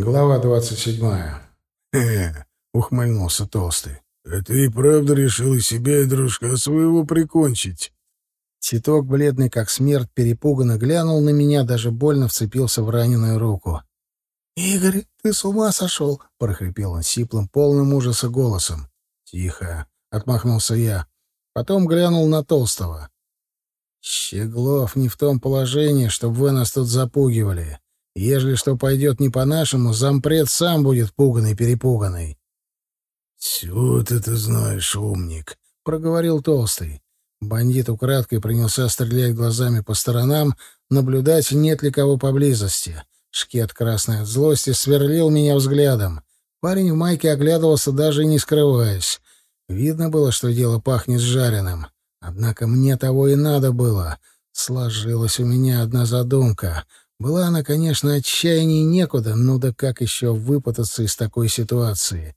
Глава двадцать седьмая. Ухмыльнулся Толстый. «А ты и правда решил и себя, и дружка своего прикончить?» Титок, бледный как смерть, перепуганно глянул на меня, даже больно вцепился в раненую руку. «Игорь, ты с ума сошел!» — прохрипел он сиплым, полным ужаса голосом. «Тихо!» — отмахнулся я. Потом глянул на Толстого. «Щеглов не в том положении, чтобы вы нас тут запугивали. Ежели что пойдет не по-нашему, зампред сам будет пуганный-перепуганный». «Все ты ты знаешь, умник», — проговорил Толстый. Бандит украдкой принялся стрелять глазами по сторонам, наблюдать, нет ли кого поблизости. Шкет, красный от злости, сверлил меня взглядом. Парень в майке оглядывался, даже не скрываясь. Видно было, что дело пахнет жареным. Однако мне того и надо было. Сложилась у меня одна задумка. Была она, конечно, отчаянней некуда, ну да как еще выпутаться из такой ситуации?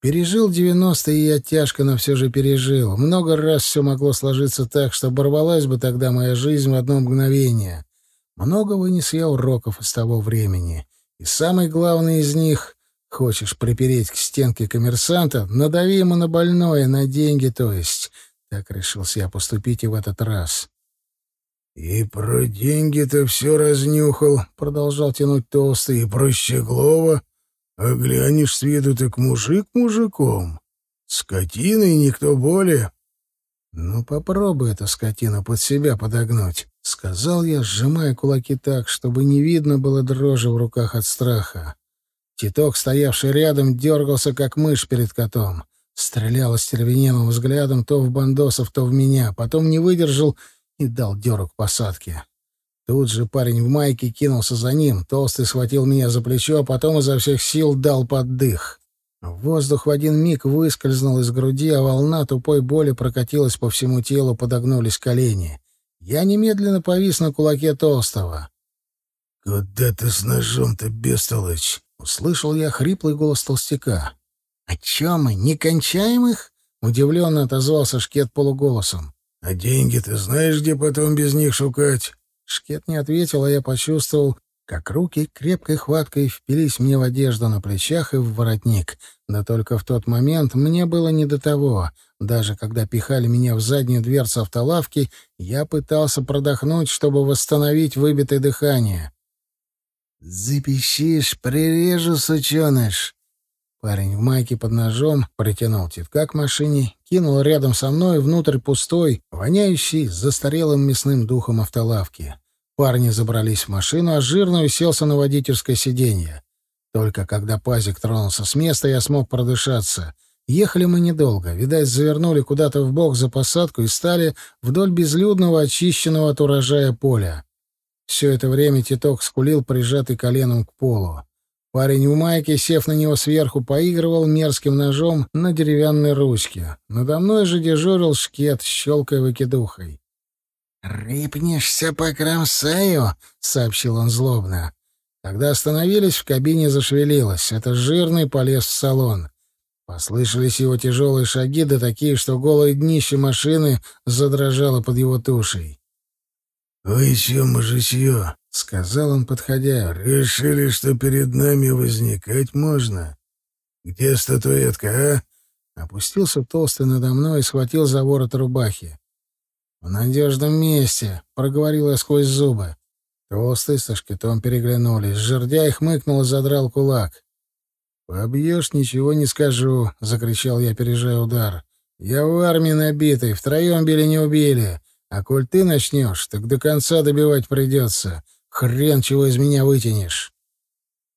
Пережил девяностые и я тяжко, но все же пережил. Много раз все могло сложиться так, что оборвалась бы тогда моя жизнь в одно мгновение. Много вынес я уроков из того времени. И самый главный из них — хочешь припереть к стенке коммерсанта, надави ему на больное, на деньги, то есть. Так решился я поступить и в этот раз. «И про деньги-то все разнюхал», — продолжал тянуть толстый, — «и про Щеглова. А глянешь с виду, так мужик мужиком. Скотина и никто более». «Ну, попробуй эту скотину под себя подогнуть», — сказал я, сжимая кулаки так, чтобы не видно было дрожи в руках от страха. Титок, стоявший рядом, дергался, как мышь перед котом. Стрелял остервенелым взглядом то в бандосов, то в меня. Потом не выдержал и дал дёру к посадке. Тут же парень в майке кинулся за ним. Толстый схватил меня за плечо, а потом изо всех сил дал поддых. Воздух в один миг выскользнул из груди, а волна тупой боли прокатилась по всему телу, подогнулись колени. Я немедленно повис на кулаке Толстого. «Куда ты с ножом-то, бестолочь?» — услышал я хриплый голос толстяка. «О чем мы, не кончаем их?» — удивленно отозвался Шкет полуголосом. «А деньги ты знаешь, где потом без них шукать?» Шкет не ответил, а я почувствовал, как руки крепкой хваткой впились мне в одежду на плечах и в воротник. Да только в тот момент мне было не до того. Даже когда пихали меня в заднюю дверцу автолавки, я пытался продохнуть, чтобы восстановить выбитое дыхание. «Запищишь, прирежу, сученыш!» Парень в майке под ножом притянул тетка к машине, кинул рядом со мной внутрь пустой, воняющий застарелым мясным духом автолавки. Парни забрались в машину, а жирный уселся на водительское сиденье. Только когда пазик тронулся с места, я смог продышаться. Ехали мы недолго. Видать, завернули куда-то в бок за посадку и стали вдоль безлюдного, очищенного от урожая поля. Все это время Титок скулил, прижатый коленом к полу. Парень в майке, сев на него сверху, поигрывал мерзким ножом на деревянной ручке. Надо мной же дежурил шкет, щелкая выкидухой. «Рыпнешься по кромсаю», — сообщил он злобно. Когда остановились, в кабине зашевелилось. Это жирный полез в салон. Послышались его тяжелые шаги, да такие, что голое днище машины задрожало под его тушей. «Вы чё, мужичье?» — сказал он, подходя. «Решили, что перед нами возникать можно? Где статуэтка, а?» Опустился толстый надо мной и схватил за ворот рубахи. «В надежном месте», — проговорил я сквозь зубы. Толстый со шкетом переглянулись. Жердяй хмыкнул и задрал кулак. «Побьешь, ничего не скажу», — закричал я, опережая удар. «Я в армии набитый, втроем били не убили. А коль ты начнешь, так до конца добивать придется. Хрен чего из меня вытянешь.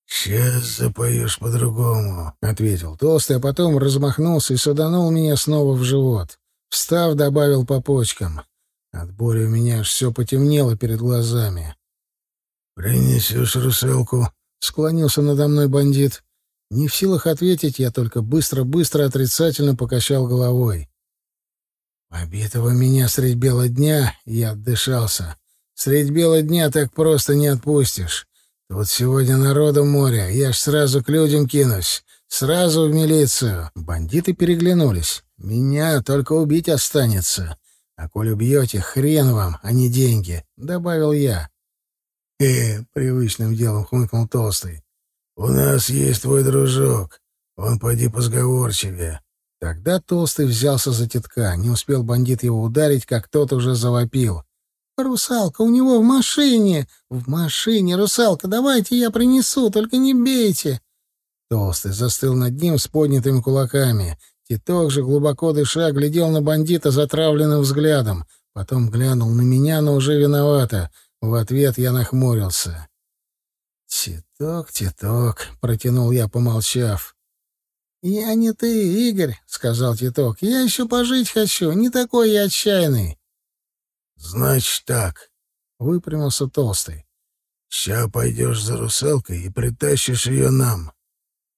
«Сейчас запоешь по-другому», — ответил толстый, а потом размахнулся и саданул меня снова в живот. Встав, добавил по почкам. От боли у меня аж все потемнело перед глазами. «Принесешь русалку?» — склонился надо мной бандит. Не в силах ответить, я только быстро-быстро отрицательно покачал головой. Побитого меня средь бела дня я отдышался. Средь бела дня так просто не отпустишь. Вот сегодня народу море, я ж сразу к людям кинусь. Сразу в милицию. Бандиты переглянулись. Меня только убить останется. А коль убьете, хрен вам, а не деньги, — добавил я. «Э, — привычным делом хмыкнул Толстый. У нас есть твой дружок. Он поди позговорчивее. Тогда Толстый взялся за тетка. Не успел бандит его ударить, как тот уже завопил. «Русалка у него в машине! В машине, русалка! Давайте я принесу, только не бейте!» Толстый застыл над ним с поднятыми кулаками. Титок же, глубоко дыша, глядел на бандита затравленным взглядом. Потом глянул на меня, но уже виновато. В ответ я нахмурился. «Титок, Титок», — протянул я, помолчав. «Я не ты, Игорь», — сказал Титок. «Я еще пожить хочу, не такой я отчаянный». «Значит так», — выпрямился Толстый. «Ща пойдешь за русалкой и притащишь ее нам.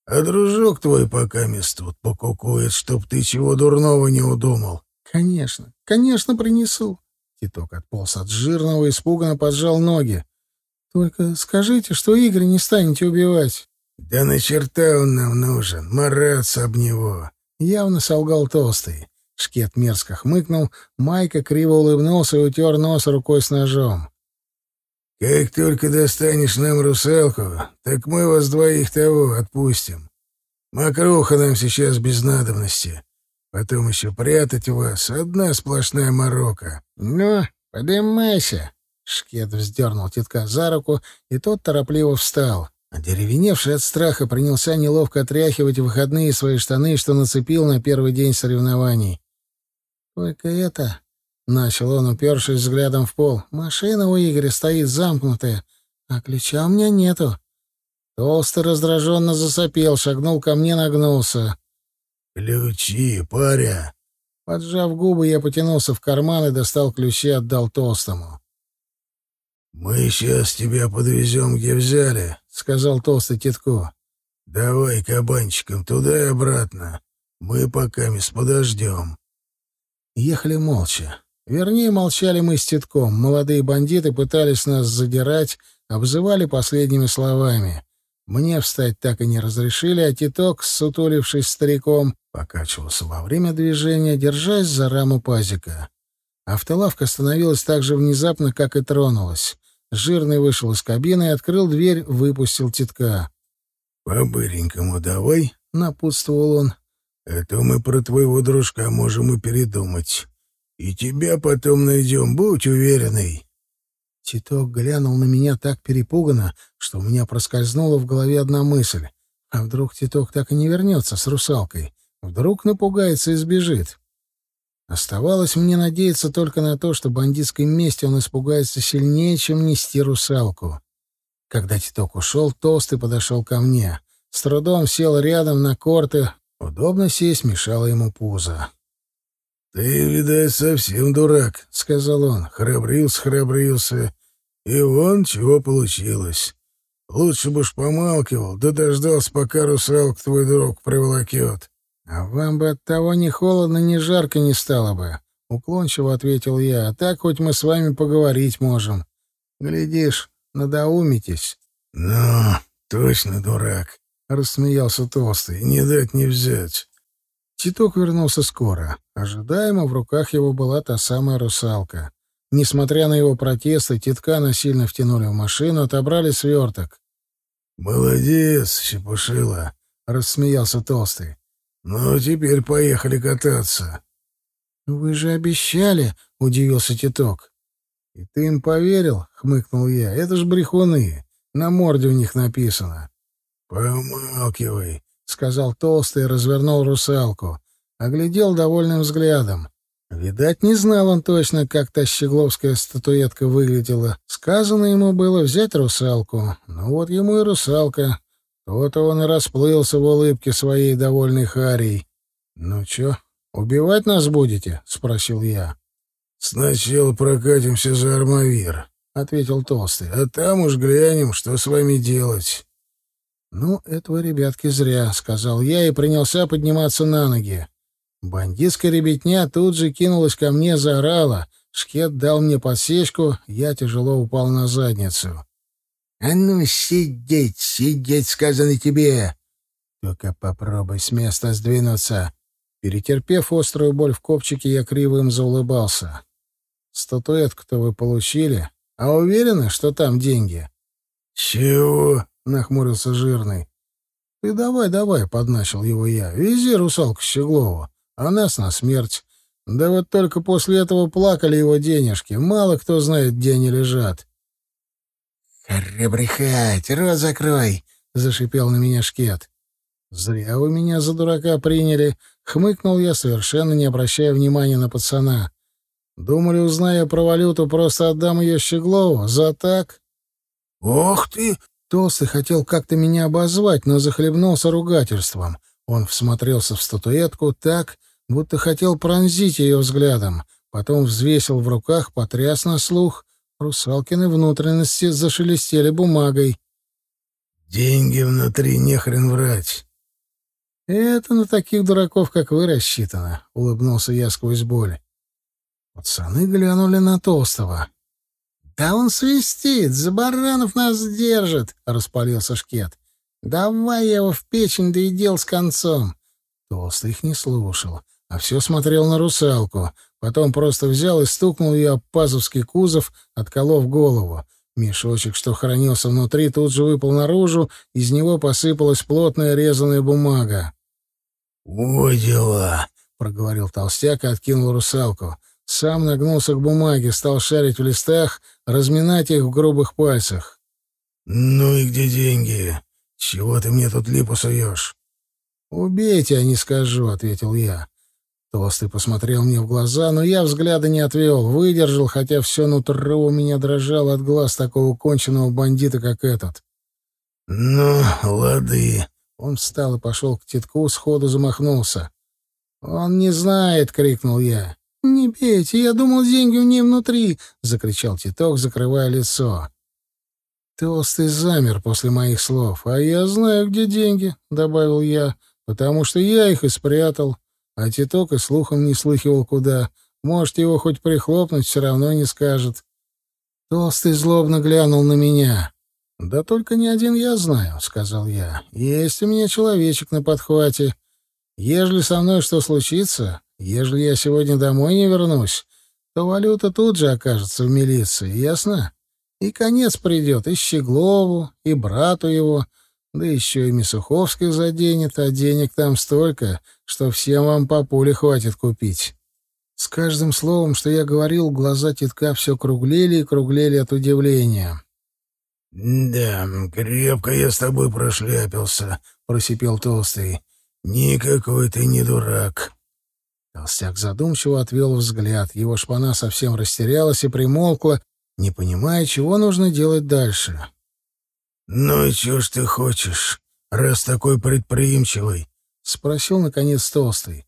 А дружок твой пока мест тут покукует, чтоб ты чего дурного не удумал». «Конечно, конечно принесу». Титок отполз от жирного, испуганно поджал ноги. «Только скажите, что Игорь не станете убивать». «Да на черта он нам нужен, мараться об него!» Явно солгал толстый. Шкет мерзко хмыкнул, Майка криво улыбнулся и утер нос рукой с ножом. «Как только достанешь нам русалку, так мы вас двоих того отпустим. Мокруха нам сейчас без надобности. Потом еще прятать вас — одна сплошная морока». «Ну, подымайся!» Шкет вздернул тетка за руку, и тот торопливо встал. Одеревеневший от страха принялся неловко отряхивать выходные свои штаны, что нацепил на первый день соревнований. «Только это...» — начал он, упершись взглядом в пол. «Машина у Игоря стоит замкнутая, а ключа у меня нету». Толстый раздраженно засопел, шагнул ко мне, нагнулся. «Ключи, паря!» Поджав губы, я потянулся в карман и достал ключи, отдал Толстому. «Мы сейчас тебя подвезем, где взяли», — сказал толстый Титко. «Давай кабанчиком туда и обратно. Мы пока мисс подождем». Ехали молча. Вернее, молчали мы с Титком. Молодые бандиты пытались нас задирать, обзывали последними словами. Мне встать так и не разрешили, а Титок, сутулившись стариком, покачивался во время движения, держась за раму пазика. Автолавка остановилась так же внезапно, как и тронулась. Жирный вышел из кабины и открыл дверь, выпустил титка. «По-быренькому давай», — напутствовал он. «Это мы про твоего дружка можем и передумать. И тебя потом найдем, будь уверенный». Титок глянул на меня так перепуганно, что у меня проскользнула в голове одна мысль. А вдруг Титок так и не вернется с русалкой? Вдруг напугается и сбежит? Оставалось мне надеяться только на то, что бандитской мести он испугается сильнее, чем нести русалку. Когда Титок ушел, Толстый подошел ко мне. С трудом сел рядом на корты. Удобно сесть мешало ему пузо. — Ты, видать, совсем дурак, — сказал он. Храбрился, храбрился. И вон чего получилось. Лучше бы уж помалкивал, да дождался, пока русалку твой друг приволокет. «А вам бы от того ни холодно, ни жарко не стало бы», — уклончиво ответил я. «А так хоть мы с вами поговорить можем. Глядишь, надоумитесь». «Ну, точно дурак», — рассмеялся Толстый. «Не дать не взять». Титок вернулся скоро. Ожидаемо в руках его была та самая русалка. Несмотря на его протесты, Титка насильно втянули в машину, отобрали сверток. «Молодец, Чепушила», — рассмеялся Толстый. «Ну, теперь поехали кататься». «Вы же обещали», — удивился Титок. «И ты им поверил?» — хмыкнул я. «Это ж брехуны. На морде у них написано». «Помалкивай», — сказал Толстый и развернул русалку. Оглядел довольным взглядом. Видать, не знал он точно, как та щегловская статуэтка выглядела. Сказано ему было взять русалку. Ну вот ему и русалка. То-то он и расплылся в улыбке своей довольной Харей. «Ну чё, убивать нас будете?» — спросил я. «Сначала прокатимся за Армавир», — ответил Толстый. «А там уж глянем, что с вами делать». «Ну, этого, ребятки, зря», — сказал я и принялся подниматься на ноги. Бандитская ребятня тут же кинулась ко мне, заорала. Шкет дал мне подсечку, я тяжело упал на задницу. «А ну, сидеть, сидеть, сказано тебе!» «Только попробуй с места сдвинуться!» Перетерпев острую боль в копчике, я криво им заулыбался. «Статуэтку-то вы получили, а уверены, что там деньги?» «Чего?» — нахмурился жирный. «Ты давай, давай», — подначил его я. «Вези русалку Щеглову, а нас на смерть. Да вот только после этого плакали его денежки. Мало кто знает, где они лежат». «Хребрехать, рот закрой!» — зашипел на меня шкет. «Зря вы меня за дурака приняли», — хмыкнул я, совершенно не обращая внимания на пацана. «Думали, узная про валюту, просто отдам ее Щеглову? За так?» «Ох ты!» Толстый хотел как-то меня обозвать, но захлебнулся ругательством. Он всмотрелся в статуэтку так, будто хотел пронзить ее взглядом. Потом взвесил в руках, потряс на слух. Русалкины внутренности зашелестели бумагой. «Деньги внутри, не хрен врать. «Это на таких дураков, как вы, рассчитано», — улыбнулся я сквозь боль. Пацаны глянули на Толстого. «Да он свистит, за баранов нас держит», — распалился Шкет. «Давай я его в печень, да и дел с концом». Толстый их не слушал, а все смотрел на русалку. Потом просто взял и стукнул ее об пазовский кузов, отколов голову. Мешочек, что хранился внутри, тут же выпал наружу, из него посыпалась плотная резаная бумага. «Ой, дела!» — проговорил толстяк и откинул русалку. Сам нагнулся к бумаге, стал шарить в листах, разминать их в грубых пальцах. «Ну и где деньги? Чего ты мне тут липу суешь?» «Убейте, а не скажу», — ответил я. Толстый посмотрел мне в глаза, но я взгляда не отвел, выдержал, хотя все нутро у меня дрожало от глаз такого конченного бандита, как этот. «Ну, лады», он встал и пошел к титку, сходу замахнулся. «Он не знает!» — крикнул я. «Не бейте! Я думал, деньги у ней внутри!» — закричал титок, закрывая лицо. Толстый замер после моих слов. «А я знаю, где деньги», — добавил я, — «потому что я их и спрятал. А титок и слухом не слыхивал куда. Может, его хоть прихлопнуть, все равно не скажет». Толстый злобно глянул на меня. «Да только не один я знаю», — сказал я. «Есть у меня человечек на подхвате. Ежели со мной что случится, ежели я сегодня домой не вернусь, то валюта тут же окажется в милиции, ясно? И конец придет и Щеглову, и брату его, да еще и Мисуховских заденет, а денег там столько, что всем вам по пуле хватит купить». С каждым словом, что я говорил, глаза титка все круглели и круглели от удивления. «Да, крепко я с тобой прошляпился», — просипел Толстый. «Никакой ты не дурак». Толстяк задумчиво отвел взгляд. Его шпана совсем растерялась и примолкла, не понимая, чего нужно делать дальше. «Ну и чего ж ты хочешь, раз такой предприимчивый?» — спросил, наконец, Толстый.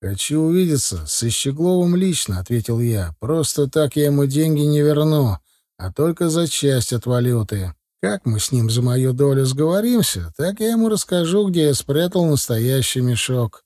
«Хочу увидеться с Ищегловым лично», — ответил я. «Просто так я ему деньги не верну а только за часть от валюты. Как мы с ним за мою долю сговоримся, так я ему расскажу, где я спрятал настоящий мешок.